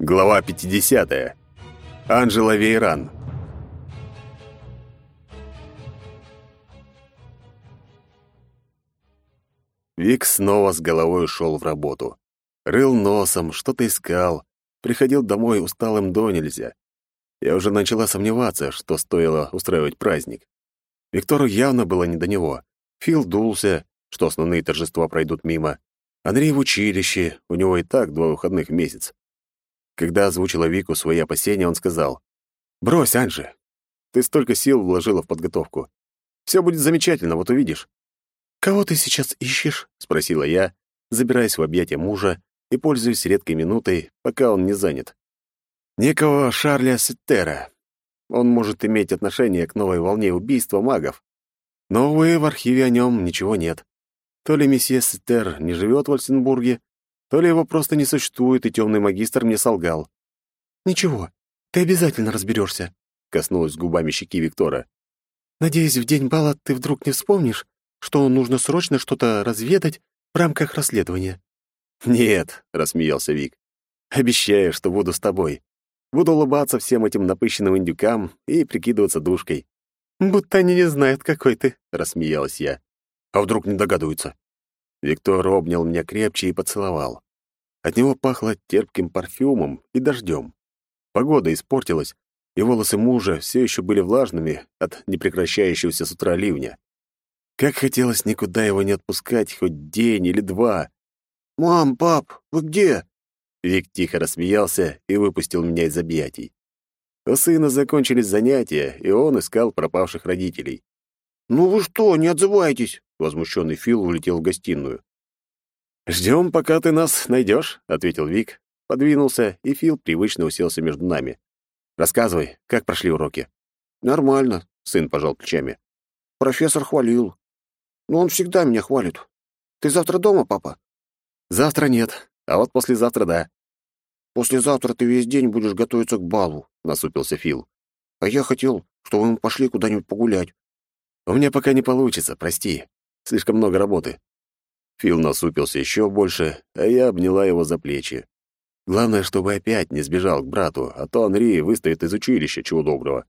Глава 50. Анжела Вейран. Вик снова с головой ушел в работу. Рыл носом, что-то искал, приходил домой усталым до нельзя. Я уже начала сомневаться, что стоило устраивать праздник. Виктору явно было не до него. Фил дулся, что основные торжества пройдут мимо. Андрей в училище, у него и так два выходных в месяц. Когда озвучила Вику свои опасения, он сказал, «Брось, Анжи, ты столько сил вложила в подготовку. Все будет замечательно, вот увидишь». «Кого ты сейчас ищешь?» — спросила я, забираясь в объятия мужа и пользуясь редкой минутой, пока он не занят. «Некого Шарля Сеттера. Он может иметь отношение к новой волне убийства магов. Но, увы, в архиве о нем ничего нет. То ли месье Сеттер не живет в Альсенбурге, то ли его просто не существует, и темный магистр мне солгал. «Ничего, ты обязательно разберешься», — коснулась губами щеки Виктора. «Надеюсь, в день бала ты вдруг не вспомнишь, что нужно срочно что-то разведать в рамках расследования». «Нет», — рассмеялся Вик. «Обещаю, что буду с тобой. Буду улыбаться всем этим напыщенным индюкам и прикидываться душкой». «Будто они не знают, какой ты», — рассмеялась я. «А вдруг не догадываются?» Виктор обнял меня крепче и поцеловал. От него пахло терпким парфюмом и дождем. Погода испортилась, и волосы мужа все еще были влажными от непрекращающегося с утра ливня. Как хотелось никуда его не отпускать хоть день или два. «Мам, пап, вы где?» Вик тихо рассмеялся и выпустил меня из объятий. У сына закончились занятия, и он искал пропавших родителей. «Ну вы что, не отзываетесь?» Возмущенный Фил улетел в гостиную. «Ждем, пока ты нас найдешь», — ответил Вик, подвинулся, и Фил привычно уселся между нами. «Рассказывай, как прошли уроки?» «Нормально», — сын пожал плечами. «Профессор хвалил. Но он всегда меня хвалит. Ты завтра дома, папа?» «Завтра нет, а вот послезавтра да». «Послезавтра ты весь день будешь готовиться к балу», — насупился Фил. «А я хотел, чтобы мы пошли куда-нибудь погулять». «У меня пока не получится, прости. Слишком много работы». Фил насупился еще больше, а я обняла его за плечи. Главное, чтобы опять не сбежал к брату, а то Анри выставит из училища, чего доброго.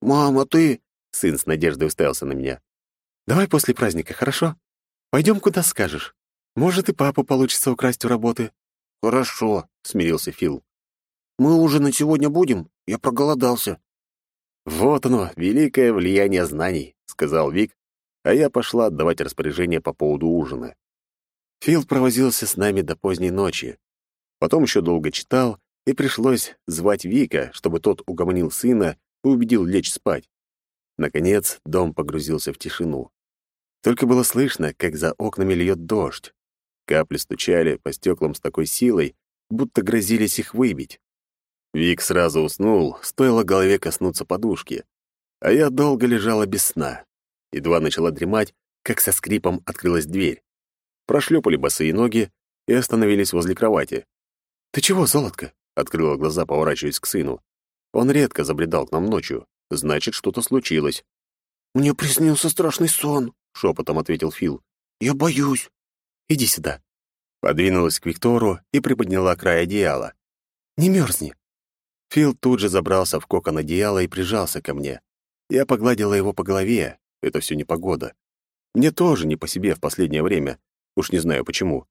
«Мама, ты...» — сын с надеждой уставился на меня. «Давай после праздника, хорошо? Пойдем, куда скажешь. Может, и папу получится украсть у работы». «Хорошо», — смирился Фил. «Мы ужинать сегодня будем? Я проголодался». «Вот оно, великое влияние знаний», — сказал Вик, а я пошла отдавать распоряжение по поводу ужина. Фил провозился с нами до поздней ночи. Потом еще долго читал, и пришлось звать Вика, чтобы тот угомонил сына и убедил лечь спать. Наконец дом погрузился в тишину. Только было слышно, как за окнами льет дождь. Капли стучали по стеклам с такой силой, будто грозились их выбить. Вик сразу уснул, стоило голове коснуться подушки, а я долго лежала без сна. Едва начала дремать, как со скрипом открылась дверь. Прошлепали босые ноги и остановились возле кровати. «Ты чего, золотко?» — открыла глаза, поворачиваясь к сыну. Он редко забредал к нам ночью. Значит, что-то случилось. «Мне приснился страшный сон», — шепотом ответил Фил. «Я боюсь». «Иди сюда». Подвинулась к Виктору и приподняла край одеяла. «Не мерзни». Фил тут же забрался в кокон одеяла и прижался ко мне. Я погладила его по голове, это все не погода. Мне тоже не по себе в последнее время. Уж не знаю почему.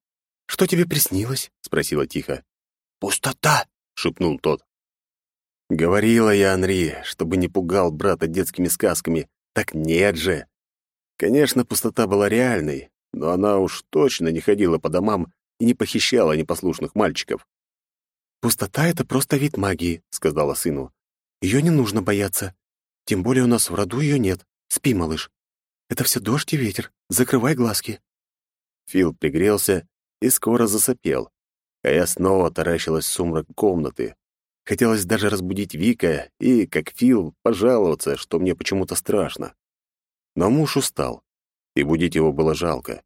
«Что тебе приснилось?» — спросила тихо. «Пустота!» — шепнул тот. Говорила я Анри, чтобы не пугал брата детскими сказками. Так нет же. Конечно, пустота была реальной, но она уж точно не ходила по домам и не похищала непослушных мальчиков. «Пустота — это просто вид магии», — сказала сыну. «Ее не нужно бояться. Тем более у нас в роду ее нет. Спи, малыш. Это все дождь и ветер. Закрывай глазки». Фил пригрелся и скоро засопел, а я снова таращилась в сумрак комнаты. Хотелось даже разбудить Вика и, как Фил, пожаловаться, что мне почему-то страшно. Но муж устал, и будить его было жалко.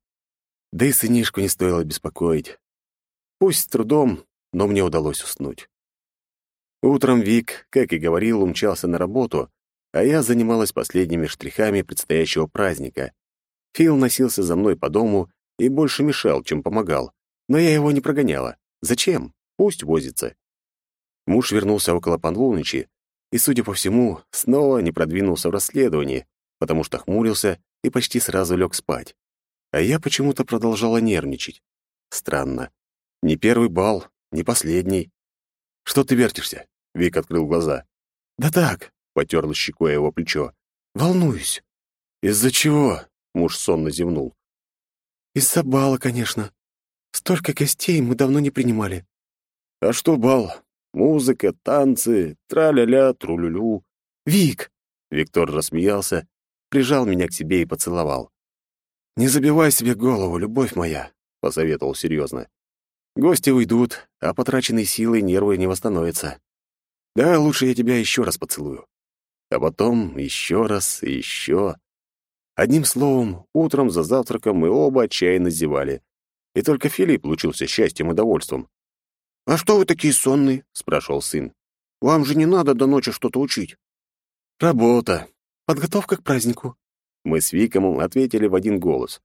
Да и сынишку не стоило беспокоить. Пусть с трудом, но мне удалось уснуть. Утром Вик, как и говорил, умчался на работу, а я занималась последними штрихами предстоящего праздника. Фил носился за мной по дому и больше мешал, чем помогал. Но я его не прогоняла. Зачем? Пусть возится. Муж вернулся около полуночи и, судя по всему, снова не продвинулся в расследовании, потому что хмурился и почти сразу лег спать. А я почему-то продолжала нервничать. Странно. Не первый бал, не последний. «Что ты вертишься?» — Вик открыл глаза. «Да так», — потерла щекой его плечо. «Волнуюсь». «Из-за чего?» — муж сонно зевнул. «Из-за бала, конечно. Столько гостей мы давно не принимали». «А что бал? Музыка, танцы, тра-ля-ля, тру-лю-лю». «Вик!» — Виктор рассмеялся, прижал меня к себе и поцеловал. «Не забивай себе голову, любовь моя», — посоветовал серьезно. «Гости уйдут, а потраченной силой нервы не восстановятся. Да, лучше я тебя еще раз поцелую. А потом еще раз и еще. Одним словом, утром за завтраком мы оба отчаянно зевали. И только Филипп лучился счастьем и довольством. «А что вы такие сонные?» — спрашивал сын. «Вам же не надо до ночи что-то учить». «Работа. Подготовка к празднику». Мы с Виком ответили в один голос.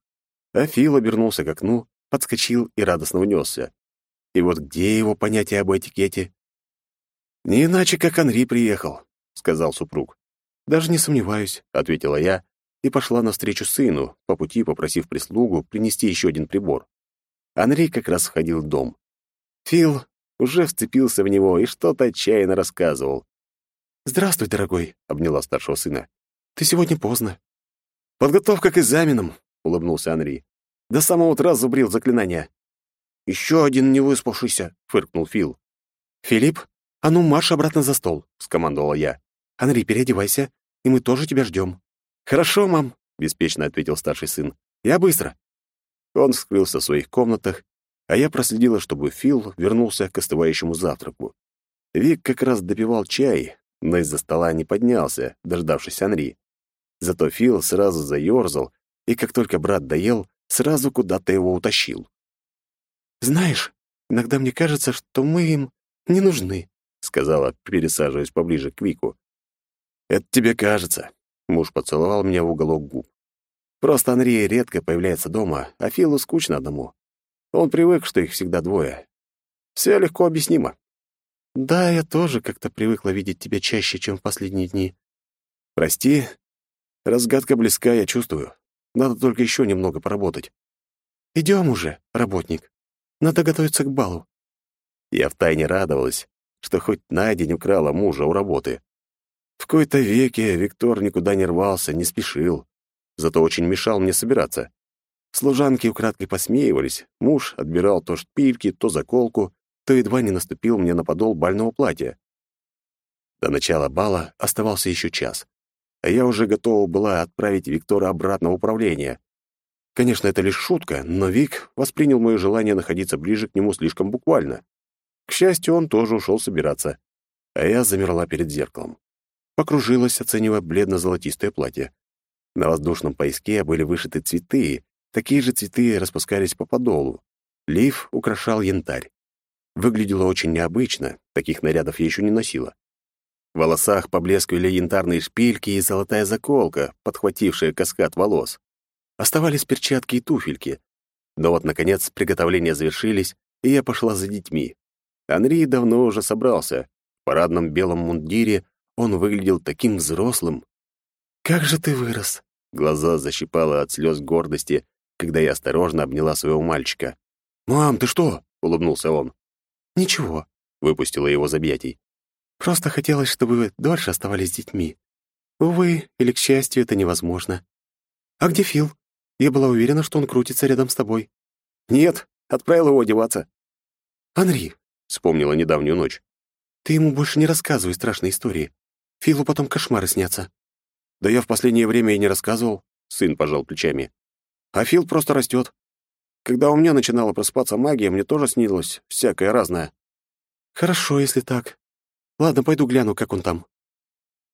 А Фил обернулся к окну, подскочил и радостно унесся. И вот где его понятие об этикете? «Не иначе, как Анри приехал», — сказал супруг. «Даже не сомневаюсь», — ответила я и пошла навстречу сыну, по пути попросив прислугу принести еще один прибор. Анри как раз входил в дом. Фил уже вцепился в него и что-то отчаянно рассказывал. «Здравствуй, дорогой», — обняла старшего сына. «Ты сегодня поздно». «Подготовка к экзаменам», — улыбнулся Анри. «До самого утра зубрил заклинания». «Еще один невыспавшийся», — фыркнул Фил. «Филипп, а ну марш обратно за стол», — скомандовала я. «Анри, переодевайся, и мы тоже тебя ждем». «Хорошо, мам», — беспечно ответил старший сын. «Я быстро». Он скрылся в своих комнатах, а я проследила, чтобы Фил вернулся к остывающему завтраку. Вик как раз допивал чай, но из-за стола не поднялся, дождавшись Анри. Зато Фил сразу заёрзал, и как только брат доел, сразу куда-то его утащил. «Знаешь, иногда мне кажется, что мы им не нужны», — сказала, пересаживаясь поближе к Вику. «Это тебе кажется», — муж поцеловал меня в уголок губ. Просто Анри редко появляется дома, а Филу скучно одному. Он привык, что их всегда двое. Все легко объяснимо. Да, я тоже как-то привыкла видеть тебя чаще, чем в последние дни. Прости, разгадка близка, я чувствую. Надо только еще немного поработать. Идем уже, работник. Надо готовиться к балу. Я втайне радовалась, что хоть на день украла мужа у работы. В кои-то веке Виктор никуда не рвался, не спешил зато очень мешал мне собираться. Служанки украдкой посмеивались, муж отбирал то шпильки, то заколку, то едва не наступил мне на подол бального платья. До начала бала оставался еще час, а я уже готова была отправить Виктора обратно в управление. Конечно, это лишь шутка, но Вик воспринял мое желание находиться ближе к нему слишком буквально. К счастью, он тоже ушел собираться, а я замерла перед зеркалом. Покружилась, оценивая бледно-золотистое платье. На воздушном пояске были вышиты цветы, такие же цветы распускались по подолу. Лиф украшал янтарь. Выглядело очень необычно, таких нарядов я еще не носила. В волосах поблескивали янтарные шпильки и золотая заколка, подхватившая каскад волос. Оставались перчатки и туфельки. Но вот, наконец, приготовления завершились, и я пошла за детьми. Анри давно уже собрался. В парадном белом мундире он выглядел таким взрослым, «Как же ты вырос!» Глаза защипало от слез гордости, когда я осторожно обняла своего мальчика. «Мам, ты что?» — улыбнулся он. «Ничего», — выпустила его из объятий. «Просто хотелось, чтобы вы дольше оставались с детьми. Увы, или к счастью, это невозможно. А где Фил? Я была уверена, что он крутится рядом с тобой». «Нет, отправил его одеваться». «Анри», — вспомнила недавнюю ночь. «Ты ему больше не рассказывай страшные истории. Филу потом кошмары снятся». Да я в последнее время и не рассказывал, сын пожал плечами. А Фил просто растет. Когда у меня начинала просыпаться магия, мне тоже снилось всякое разное. Хорошо, если так. Ладно, пойду гляну, как он там.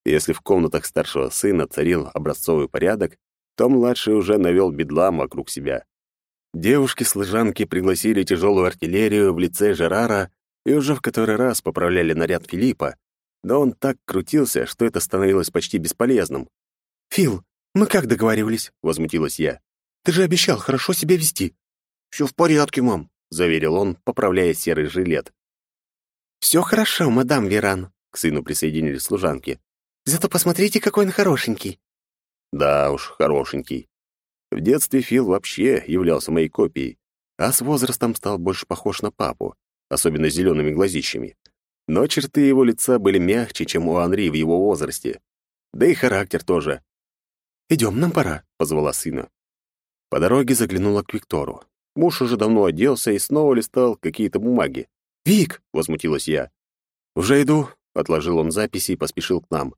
Если в комнатах старшего сына царил образцовый порядок, то младший уже навел бедлам вокруг себя. Девушки-служанки пригласили тяжелую артиллерию в лице Жерара и уже в который раз поправляли наряд Филиппа, но он так крутился, что это становилось почти бесполезным. «Фил, мы как договаривались?» — возмутилась я. «Ты же обещал хорошо себя вести». «Все в порядке, мам», — заверил он, поправляя серый жилет. «Все хорошо, мадам Веран», — к сыну присоединились служанки. «Зато посмотрите, какой он хорошенький». Да уж, хорошенький. В детстве Фил вообще являлся моей копией, а с возрастом стал больше похож на папу, особенно зелеными глазищами. Но черты его лица были мягче, чем у Анри в его возрасте. Да и характер тоже. «Идем, нам пора», — позвала сына. По дороге заглянула к Виктору. Муж уже давно оделся и снова листал какие-то бумаги. «Вик!» — возмутилась я. «Уже иду», — отложил он записи и поспешил к нам.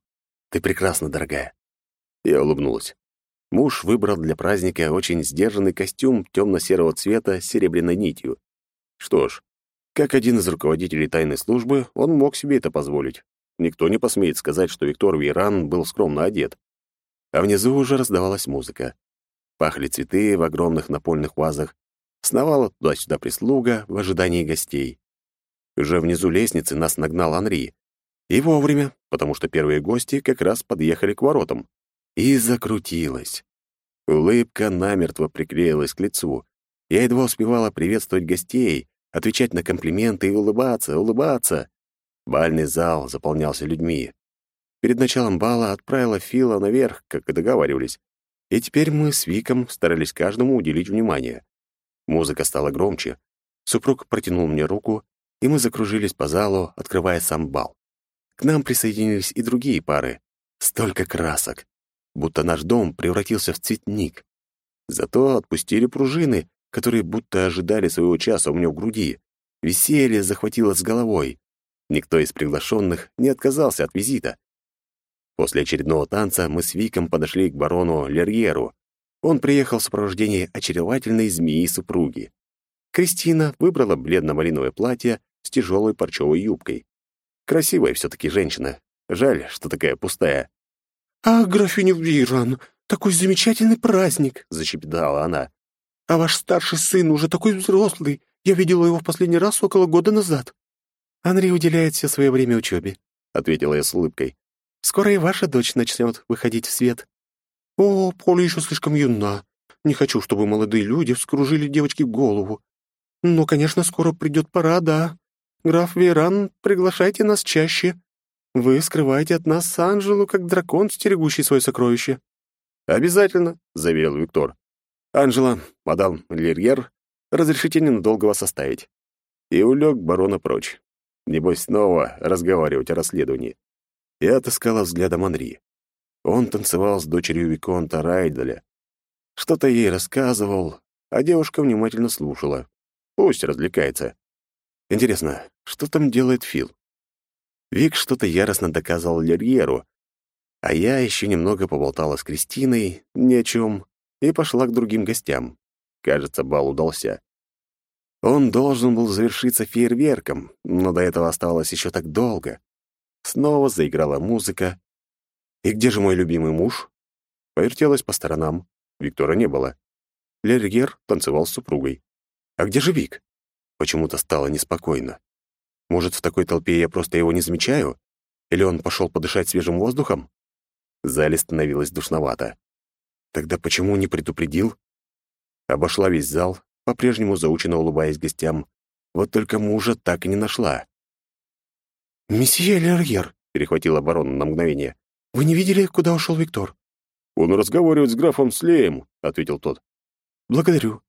«Ты прекрасна, дорогая». Я улыбнулась. Муж выбрал для праздника очень сдержанный костюм темно-серого цвета с серебряной нитью. Что ж, как один из руководителей тайной службы, он мог себе это позволить. Никто не посмеет сказать, что Виктор Вейран был скромно одет. А внизу уже раздавалась музыка. Пахли цветы в огромных напольных вазах, сновала туда-сюда прислуга в ожидании гостей. Уже внизу лестницы нас нагнал Анри. И вовремя, потому что первые гости как раз подъехали к воротам. И закрутилась. Улыбка намертво приклеилась к лицу. Я едва успевала приветствовать гостей, отвечать на комплименты и улыбаться, улыбаться. Бальный зал заполнялся людьми. Перед началом бала отправила Фила наверх, как и договаривались. И теперь мы с Виком старались каждому уделить внимание. Музыка стала громче. Супруг протянул мне руку, и мы закружились по залу, открывая сам бал. К нам присоединились и другие пары. Столько красок. Будто наш дом превратился в цветник. Зато отпустили пружины, которые будто ожидали своего часа у меня в груди. Веселье захватило с головой. Никто из приглашенных не отказался от визита. После очередного танца мы с Виком подошли к барону Лерьеру. Он приехал в сопровождении очаровательной змеи-супруги. Кристина выбрала бледно-малиновое платье с тяжелой парчевой юбкой. Красивая все-таки женщина. Жаль, что такая пустая. «А, графиня Виран, такой замечательный праздник!» — защепетала она. А ваш старший сын уже такой взрослый. Я видела его в последний раз около года назад». «Анри уделяет все свое время учебе», — ответила я с улыбкой. «Скоро и ваша дочь начнет выходить в свет». «О, Поля еще слишком юна. Не хочу, чтобы молодые люди вскружили девочке голову. Но, конечно, скоро придет пора, да. Граф Веран, приглашайте нас чаще. Вы скрываете от нас Анжелу, как дракон, стерегущий свое сокровище». «Обязательно», — заверил Виктор. «Анжела, мадам Лерьер, разрешите ненадолго вас оставить». И улег барона прочь. Небось, снова разговаривать о расследовании. Я отыскала взглядом Анри. Он танцевал с дочерью Виконта Райделя. Что-то ей рассказывал, а девушка внимательно слушала. Пусть развлекается. Интересно, что там делает Фил? Вик что-то яростно доказывал Лерьеру, а я еще немного поболтала с Кристиной ни о чем, и пошла к другим гостям. Кажется, бал удался. Он должен был завершиться фейерверком, но до этого оставалось еще так долго. Снова заиграла музыка. И где же мой любимый муж? Повертелась по сторонам. Виктора не было. Лергер танцевал с супругой. А где же Вик? Почему-то стало неспокойно. Может, в такой толпе я просто его не замечаю? Или он пошел подышать свежим воздухом? В зале становилось душновато. Тогда почему не предупредил? Обошла весь зал, по-прежнему заученно улыбаясь гостям. Вот только мужа так и не нашла. «Месье Лерьер», — перехватила барон на мгновение, — «вы не видели, куда ушел Виктор?» «Он разговаривает с графом Слеем», — ответил тот. «Благодарю».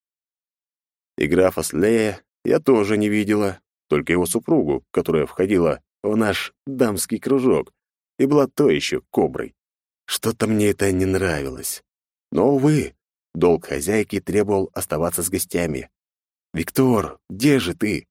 И графа Слея я тоже не видела, только его супругу, которая входила в наш дамский кружок и была то еще коброй. Что-то мне это не нравилось. Но, увы, долг хозяйки требовал оставаться с гостями. «Виктор, где же ты?»